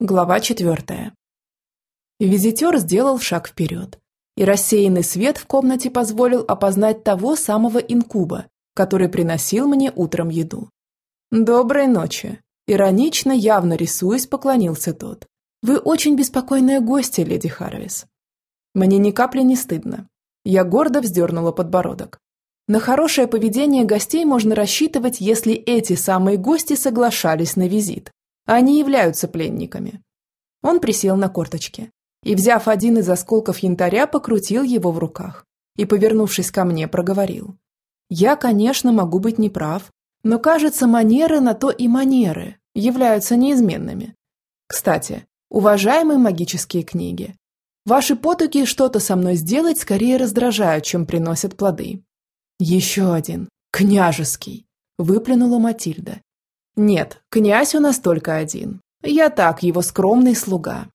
Глава четвертая. Визитер сделал шаг вперед, и рассеянный свет в комнате позволил опознать того самого инкуба, который приносил мне утром еду. «Доброй ночи!» Иронично, явно рисуясь, поклонился тот. «Вы очень беспокойная гостья, леди Харвис». Мне ни капли не стыдно. Я гордо вздернула подбородок. На хорошее поведение гостей можно рассчитывать, если эти самые гости соглашались на визит. Они являются пленниками. Он присел на корточки и, взяв один из осколков янтаря, покрутил его в руках и, повернувшись ко мне, проговорил. «Я, конечно, могу быть неправ, но, кажется, манеры на то и манеры являются неизменными. Кстати, уважаемые магические книги, ваши потуги что-то со мной сделать скорее раздражают, чем приносят плоды». «Еще один, княжеский», – выплюнула Матильда нет, князь у нас только один. Я так, его скромный слуга.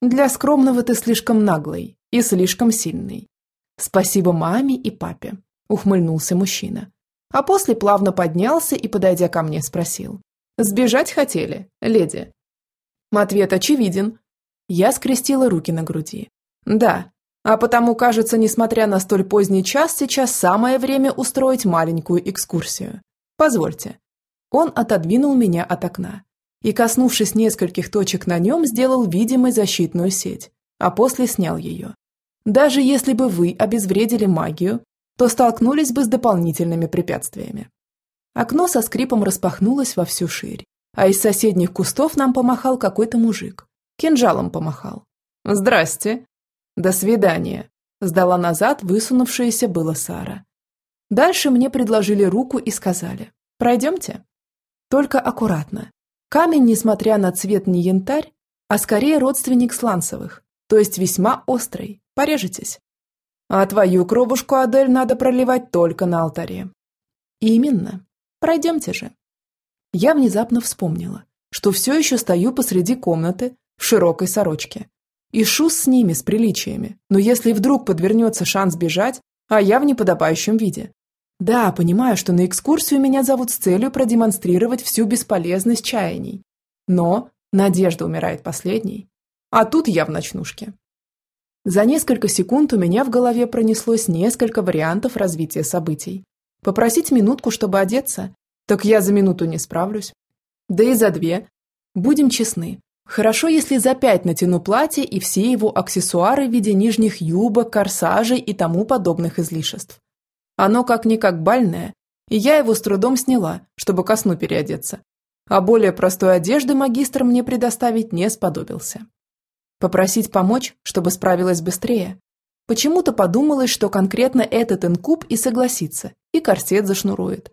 Для скромного ты слишком наглый и слишком сильный. Спасибо маме и папе, ухмыльнулся мужчина. А после плавно поднялся и, подойдя ко мне, спросил. Сбежать хотели, леди? Ответ очевиден. Я скрестила руки на груди. Да, а потому, кажется, несмотря на столь поздний час, сейчас самое время устроить маленькую экскурсию. Позвольте, он отодвинул меня от окна и, коснувшись нескольких точек на нем, сделал видимой защитную сеть, а после снял ее. Даже если бы вы обезвредили магию, то столкнулись бы с дополнительными препятствиями. Окно со скрипом распахнулось во всю ширь, а из соседних кустов нам помахал какой-то мужик. Кинжалом помахал. «Здрасте!» «До свидания!» – сдала назад высунувшаяся была Сара. Дальше мне предложили руку и сказали «Пройдемте». Только аккуратно. Камень, несмотря на цвет не янтарь, а скорее родственник сланцевых, то есть весьма острый. Порежетесь. А твою кровушку, Адель, надо проливать только на алтаре. Именно. Пройдемте же. Я внезапно вспомнила, что все еще стою посреди комнаты в широкой сорочке. И шус с ними, с приличиями. Но если вдруг подвернется шанс бежать, а я в неподобающем виде, да, понимаю, что на экскурсию меня зовут с целью продемонстрировать всю бесполезность чаяний. Но надежда умирает последней. А тут я в ночнушке. За несколько секунд у меня в голове пронеслось несколько вариантов развития событий. Попросить минутку, чтобы одеться? Так я за минуту не справлюсь. Да и за две. Будем честны. Хорошо, если за пять натяну платье и все его аксессуары в виде нижних юбок, корсажей и тому подобных излишеств. Оно как-никак бальное, и я его с трудом сняла, чтобы ко сну переодеться. А более простой одежды магистр мне предоставить не сподобился. Попросить помочь, чтобы справилась быстрее. Почему-то подумалось, что конкретно этот инкуб и согласится, и корсет зашнурует.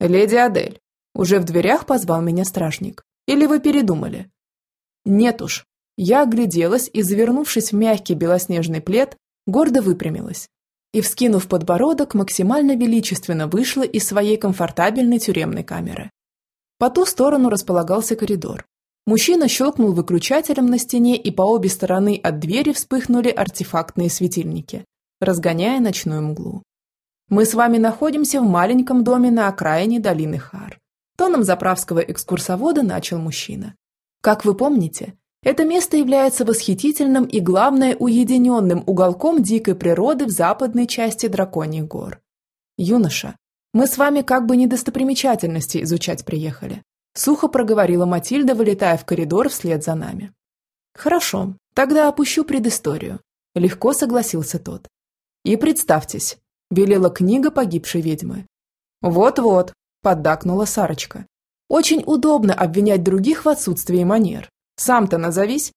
«Леди Адель», уже в дверях позвал меня стражник. «Или вы передумали?» «Нет уж». Я огляделась и, завернувшись в мягкий белоснежный плед, гордо выпрямилась и, вскинув подбородок, максимально величественно вышла из своей комфортабельной тюремной камеры. По ту сторону располагался коридор. Мужчина щелкнул выключателем на стене, и по обе стороны от двери вспыхнули артефактные светильники, разгоняя ночную мглу. «Мы с вами находимся в маленьком доме на окраине долины Хар», тоном заправского экскурсовода начал мужчина. «Как вы помните, это место является восхитительным и, главное, уединенным уголком дикой природы в западной части Драконьих гор. Юноша, мы с вами как бы недостопримечательности изучать приехали. Сухо проговорила Матильда, вылетая в коридор вслед за нами. Хорошо, тогда опущу предысторию. Легко согласился тот. И представьтесь, велела книга погибшей ведьмы. Вот-вот, поддакнула Сарочка. Очень удобно обвинять других в отсутствии манер. Сам-то назовись.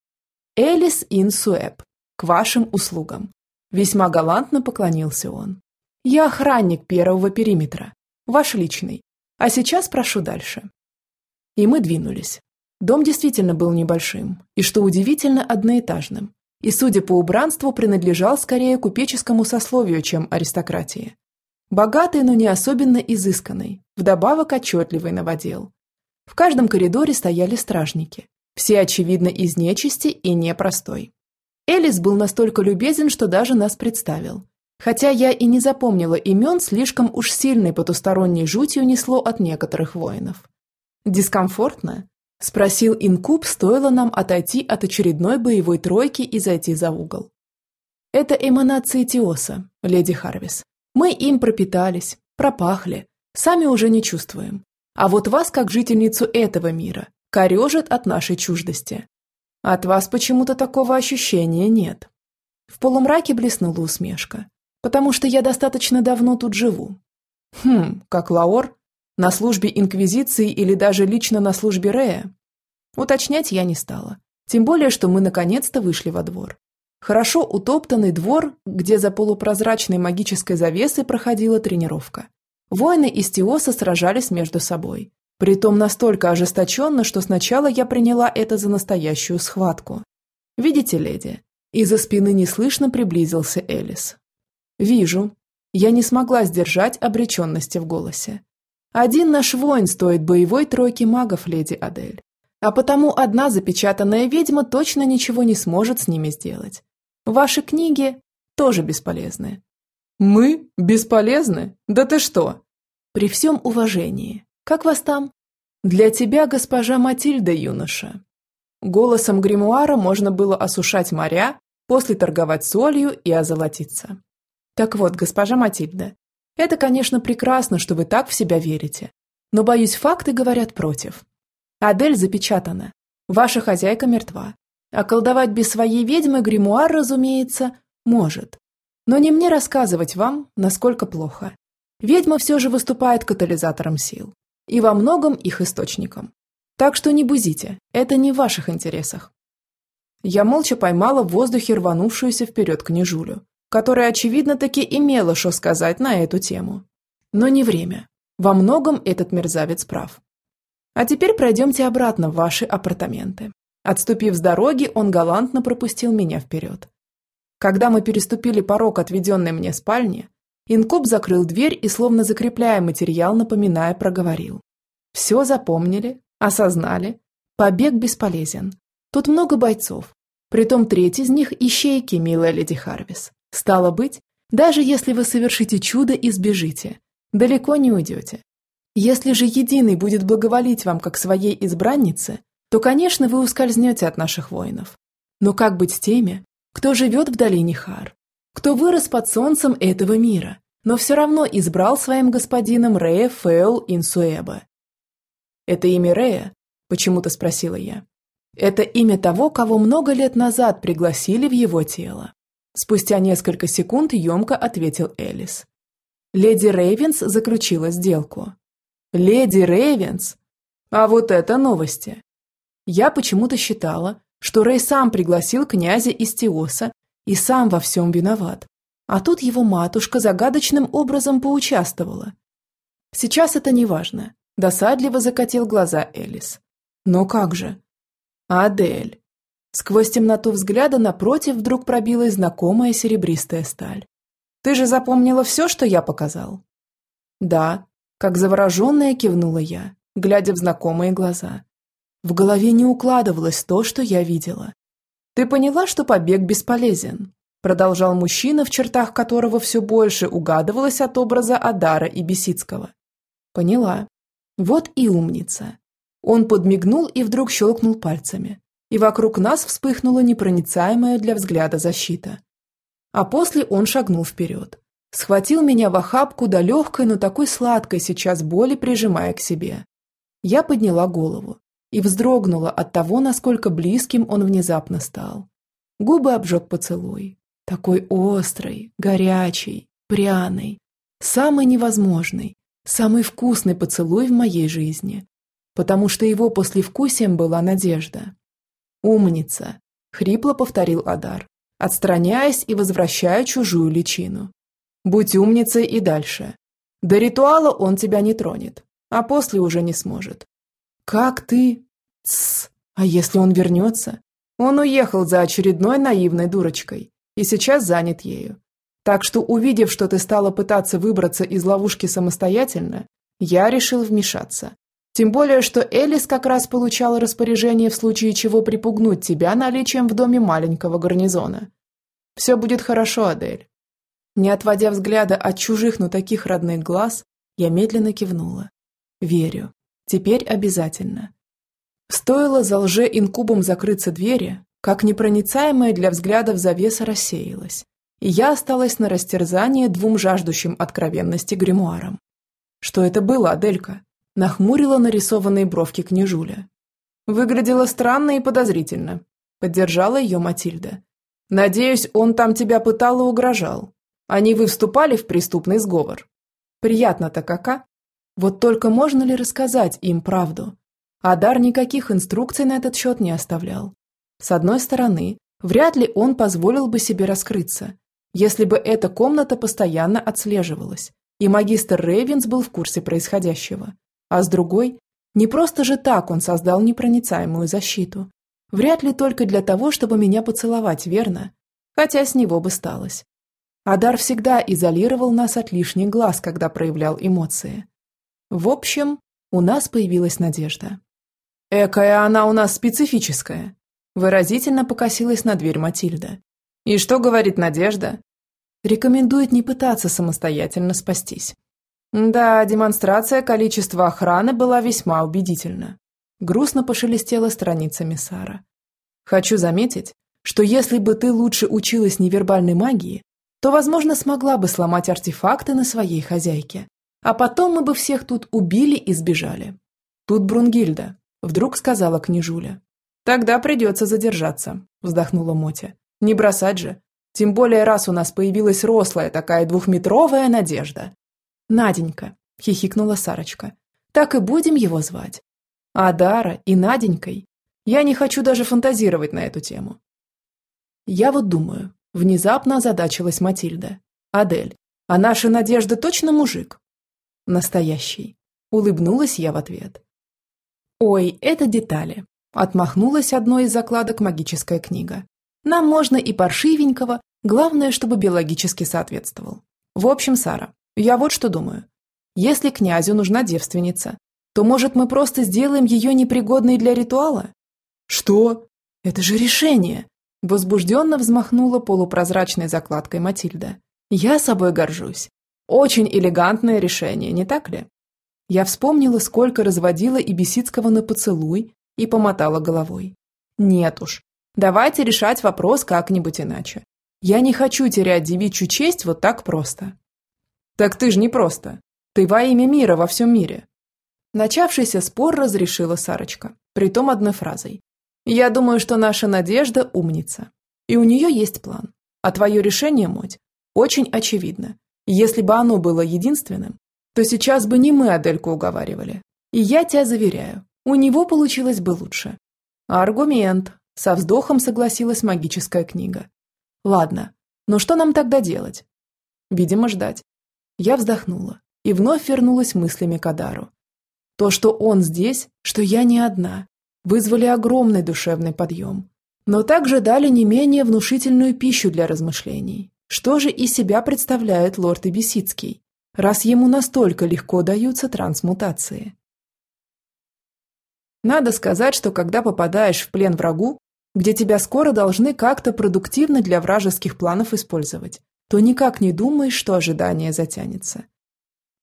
Элис Инсуэб. К вашим услугам. Весьма галантно поклонился он. Я охранник первого периметра. Ваш личный. А сейчас прошу дальше. И мы двинулись. Дом действительно был небольшим, и, что удивительно, одноэтажным. И, судя по убранству, принадлежал скорее купеческому сословию, чем аристократии. Богатый, но не особенно изысканный, вдобавок отчетливый новодел. В каждом коридоре стояли стражники, все, очевидно, из нечисти и непростой. Элис был настолько любезен, что даже нас представил. Хотя я и не запомнила имен, слишком уж сильной потусторонней жутью несло от некоторых воинов. Дискомфортно? Спросил инкуб, стоило нам отойти от очередной боевой тройки и зайти за угол. Это эманации Тиоса, леди Харвис. Мы им пропитались, пропахли, сами уже не чувствуем. А вот вас, как жительницу этого мира, корежит от нашей чуждости. От вас почему-то такого ощущения нет. В полумраке блеснула усмешка. Потому что я достаточно давно тут живу. Хм, как Лаор? На службе Инквизиции или даже лично на службе Рея? Уточнять я не стала. Тем более, что мы наконец-то вышли во двор. Хорошо утоптанный двор, где за полупрозрачной магической завесой проходила тренировка. Воины из Тиоса сражались между собой. Притом настолько ожесточенно, что сначала я приняла это за настоящую схватку. Видите, леди, из-за спины неслышно приблизился Элис. «Вижу». Я не смогла сдержать обреченности в голосе. «Один наш воин стоит боевой тройки магов, леди Адель. А потому одна запечатанная ведьма точно ничего не сможет с ними сделать. Ваши книги тоже бесполезны». «Мы? Бесполезны? Да ты что?» «При всем уважении. Как вас там?» «Для тебя, госпожа Матильда, юноша». Голосом гримуара можно было осушать моря, после торговать солью и озолотиться. Так вот, госпожа Матильда, это, конечно, прекрасно, что вы так в себя верите, но, боюсь, факты говорят против. Адель запечатана, ваша хозяйка мертва, а колдовать без своей ведьмы гримуар, разумеется, может. Но не мне рассказывать вам, насколько плохо. Ведьма все же выступает катализатором сил. И во многом их источником. Так что не бузите, это не в ваших интересах. Я молча поймала в воздухе рванувшуюся вперед княжулю, которая, очевидно, таки имела что сказать на эту тему. Но не время. Во многом этот мерзавец прав. А теперь пройдемте обратно в ваши апартаменты. Отступив с дороги, он галантно пропустил меня вперед. Когда мы переступили порог отведенной мне спальни, инкуб закрыл дверь и, словно закрепляя материал, напоминая, проговорил. Все запомнили, осознали. Побег бесполезен. Тут много бойцов. Притом треть из них – ищейки, милая леди Харвис. Стало быть, даже если вы совершите чудо и сбежите, далеко не уйдете. Если же Единый будет благоволить вам как своей избраннице, то, конечно, вы ускользнете от наших воинов. Но как быть с теми, кто живет в долине Хар, кто вырос под солнцем этого мира, но все равно избрал своим господином Рея Фейл Инсуэба? «Это имя Рея?» – почему-то спросила я. «Это имя того, кого много лет назад пригласили в его тело. Спустя несколько секунд емко ответил Элис. Леди Рейвенс заключила сделку. Леди Рейвенс? А вот это новости. Я почему-то считала, что Рей сам пригласил князя из Теоса и сам во всем виноват. А тут его матушка загадочным образом поучаствовала. Сейчас это не важно. Досадливо закатил глаза Элис. Но как же? Адель. Сквозь темноту взгляда напротив вдруг пробилась знакомая серебристая сталь. «Ты же запомнила все, что я показал?» «Да», – как завороженная кивнула я, глядя в знакомые глаза. В голове не укладывалось то, что я видела. «Ты поняла, что побег бесполезен?» Продолжал мужчина, в чертах которого все больше угадывалось от образа Адара и Бесицкого. «Поняла. Вот и умница». Он подмигнул и вдруг щелкнул пальцами и вокруг нас вспыхнула непроницаемая для взгляда защита. А после он шагнул вперед. Схватил меня в охапку до легкой, но такой сладкой сейчас боли, прижимая к себе. Я подняла голову и вздрогнула от того, насколько близким он внезапно стал. Губы обжег поцелуй. Такой острый, горячий, пряный. Самый невозможный, самый вкусный поцелуй в моей жизни. Потому что его послевкусием была надежда. «Умница!» – хрипло повторил Адар, отстраняясь и возвращая чужую личину. «Будь умницей и дальше. До ритуала он тебя не тронет, а после уже не сможет». «Как ты?» «Тссс! А если он вернется?» Он уехал за очередной наивной дурочкой и сейчас занят ею. Так что, увидев, что ты стала пытаться выбраться из ловушки самостоятельно, я решил вмешаться тем более, что Элис как раз получала распоряжение в случае чего припугнуть тебя наличием в доме маленького гарнизона. Все будет хорошо, Адель. Не отводя взгляда от чужих, но таких родных глаз, я медленно кивнула. Верю. Теперь обязательно. Стоило за лже-инкубом закрыться двери, как непроницаемая для взглядов завеса рассеялась, и я осталась на растерзание двум жаждущим откровенности гримуарам. Что это было, Аделька? Нахмурила нарисованные бровки княжуля. Выглядело странно и подозрительно. Поддержала ее Матильда. Надеюсь, он там тебя пытал и угрожал. Они вы вступали в преступный сговор. Приятно-то кака? Вот только можно ли рассказать им правду? Адар никаких инструкций на этот счет не оставлял. С одной стороны, вряд ли он позволил бы себе раскрыться, если бы эта комната постоянно отслеживалась, и магистр Рейвенс был в курсе происходящего. А с другой, не просто же так он создал непроницаемую защиту. Вряд ли только для того, чтобы меня поцеловать, верно? Хотя с него бы сталось. Адар всегда изолировал нас от лишних глаз, когда проявлял эмоции. В общем, у нас появилась надежда. «Экая она у нас специфическая», – выразительно покосилась на дверь Матильда. «И что говорит Надежда?» Рекомендует не пытаться самостоятельно спастись. Да, демонстрация количества охраны была весьма убедительна. Грустно пошелестела страницами Сара. Хочу заметить, что если бы ты лучше училась невербальной магии, то, возможно, смогла бы сломать артефакты на своей хозяйке. А потом мы бы всех тут убили и сбежали. Тут Брунгильда, вдруг сказала княжуля. Тогда придется задержаться, вздохнула Мотя. Не бросать же. Тем более, раз у нас появилась рослая такая двухметровая надежда. Наденька, хихикнула Сарочка. Так и будем его звать. А Дара и Наденькой. Я не хочу даже фантазировать на эту тему. Я вот думаю, внезапно озадачилась Матильда. Адель, а наша Надежда точно мужик? Настоящий. Улыбнулась я в ответ. Ой, это детали. Отмахнулась одной из закладок магическая книга. Нам можно и паршивенького, главное, чтобы биологически соответствовал. В общем, Сара, я вот что думаю. Если князю нужна девственница, то, может, мы просто сделаем ее непригодной для ритуала? Что? Это же решение! Возбужденно взмахнула полупрозрачной закладкой Матильда. Я собой горжусь. Очень элегантное решение, не так ли? Я вспомнила, сколько разводила и Бесицкого на поцелуй, и помотала головой. Нет уж, давайте решать вопрос как-нибудь иначе. Я не хочу терять девичью честь вот так просто. Так ты ж не просто. Ты во имя мира во всем мире. Начавшийся спор разрешила Сарочка, притом одной фразой. Я думаю, что наша Надежда умница. И у нее есть план. А твое решение, Моть, очень очевидно. Если бы оно было единственным, то сейчас бы не мы Адельку уговаривали. И я тебя заверяю, у него получилось бы лучше. Аргумент. Со вздохом согласилась магическая книга. Ладно, но что нам тогда делать? Видимо, ждать. Я вздохнула и вновь вернулась мыслями к Адару. То, что он здесь, что я не одна, вызвали огромный душевный подъем. Но также дали не менее внушительную пищу для размышлений. Что же из себя представляет лорд Ибисицкий, раз ему настолько легко даются трансмутации? Надо сказать, что когда попадаешь в плен врагу, где тебя скоро должны как-то продуктивно для вражеских планов использовать, то никак не думаешь, что ожидание затянется.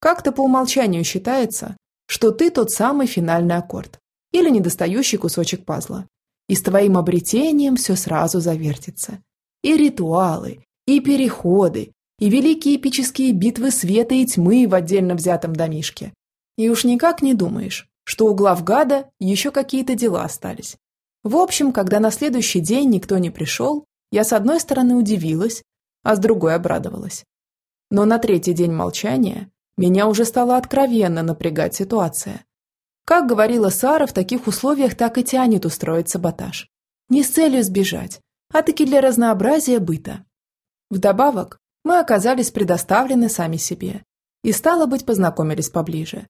Как-то по умолчанию считается, что ты тот самый финальный аккорд или недостающий кусочек пазла. И с твоим обретением все сразу завертится. И ритуалы, и переходы, и великие эпические битвы света и тьмы в отдельно взятом домишке. И уж никак не думаешь, что у главгада еще какие-то дела остались. В общем, когда на следующий день никто не пришел, я с одной стороны удивилась, а с другой обрадовалась. Но на третий день молчания меня уже стала откровенно напрягать ситуация. Как говорила Сара, в таких условиях так и тянет устроить саботаж. Не с целью сбежать, а таки для разнообразия быта. Вдобавок, мы оказались предоставлены сами себе и, стало быть, познакомились поближе.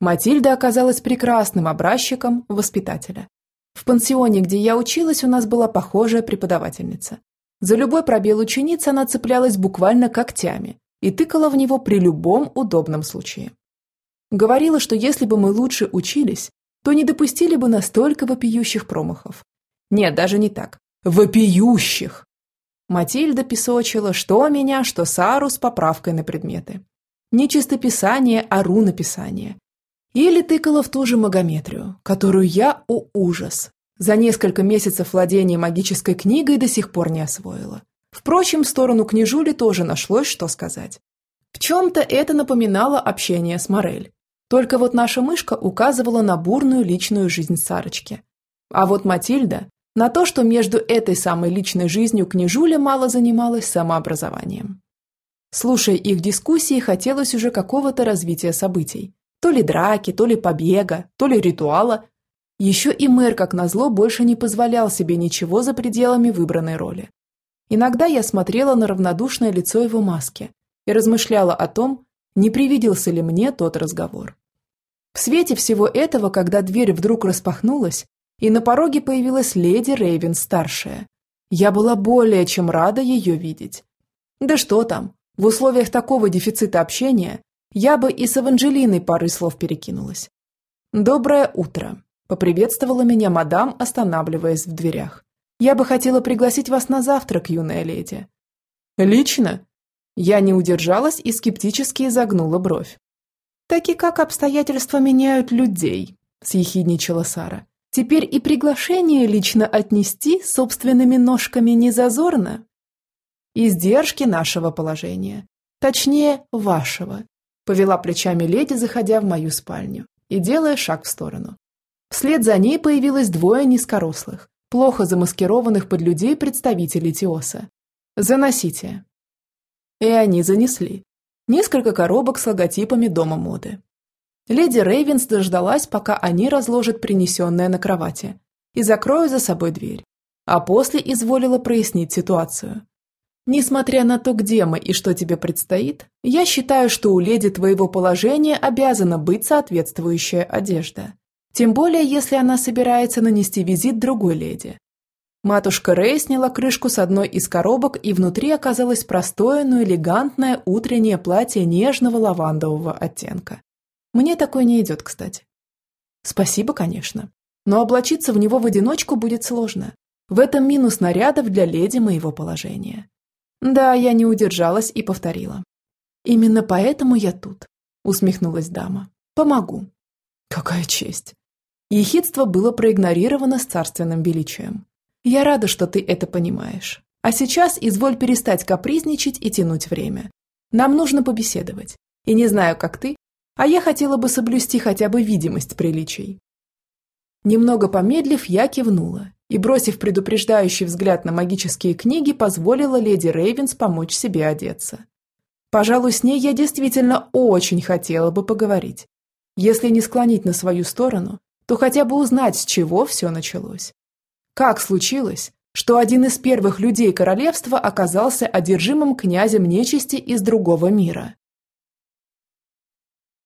Матильда оказалась прекрасным образчиком воспитателя. В пансионе, где я училась, у нас была похожая преподавательница. За любой пробел ученицы она цеплялась буквально когтями и тыкала в него при любом удобном случае. Говорила, что если бы мы лучше учились, то не допустили бы настолько вопиющих промахов. Нет, даже не так. Вопиющих! Матильда песочила, что меня, что Сару с поправкой на предметы. Не чистописание, а рунописание. Или тыкала в ту же магометрию, которую я, о ужас, за несколько месяцев владения магической книгой до сих пор не освоила. Впрочем, в сторону княжули тоже нашлось, что сказать. В чем-то это напоминало общение с Морель. Только вот наша мышка указывала на бурную личную жизнь Сарочки. А вот Матильда на то, что между этой самой личной жизнью княжуля мало занималась самообразованием. Слушая их дискуссии, хотелось уже какого-то развития событий. То ли драки, то ли побега, то ли ритуала. Еще и мэр, как назло, больше не позволял себе ничего за пределами выбранной роли. Иногда я смотрела на равнодушное лицо его маски и размышляла о том, не привиделся ли мне тот разговор. В свете всего этого, когда дверь вдруг распахнулась, и на пороге появилась леди Рейвен-старшая, я была более чем рада ее видеть. Да что там, в условиях такого дефицита общения я бы и с Эванжелиной пары слов перекинулась. «Доброе утро», – поприветствовала меня мадам, останавливаясь в дверях. «Я бы хотела пригласить вас на завтрак, юная леди». «Лично?» Я не удержалась и скептически изогнула бровь. «Таки как обстоятельства меняют людей», – съехидничала Сара. «Теперь и приглашение лично отнести собственными ножками не зазорно?» «Издержки нашего положения. Точнее, вашего», – повела плечами леди, заходя в мою спальню и делая шаг в сторону. Вслед за ней появилось двое низкорослых, плохо замаскированных под людей представителей Тиоса. «Заносите». И они занесли, несколько коробок с логотипами дома моды. Леди Рейвенс дождалась, пока они разложат принесенное на кровати, и закроют за собой дверь, а после изволила прояснить ситуацию. Несмотря на то, где мы и что тебе предстоит, я считаю, что у леди твоего положения обязана быть соответствующая одежда. Тем более, если она собирается нанести визит другой леди. Матушка Рэй сняла крышку с одной из коробок, и внутри оказалось простое, но элегантное утреннее платье нежного лавандового оттенка. Мне такое не идет, кстати. Спасибо, конечно. Но облачиться в него в одиночку будет сложно. В этом минус нарядов для леди моего положения. Да, я не удержалась и повторила. Именно поэтому я тут, усмехнулась дама. Помогу. Какая честь. Ехидство было проигнорировано с царственным величием. Я рада, что ты это понимаешь. А сейчас изволь перестать капризничать и тянуть время. Нам нужно побеседовать. И не знаю, как ты, а я хотела бы соблюсти хотя бы видимость приличий. Немного помедлив, я кивнула и, бросив предупреждающий взгляд на магические книги, позволила леди Рейвенс помочь себе одеться. Пожалуй, с ней я действительно очень хотела бы поговорить. Если не склонить на свою сторону, то хотя бы узнать, с чего все началось. Как случилось, что один из первых людей королевства оказался одержимым князем нечисти из другого мира?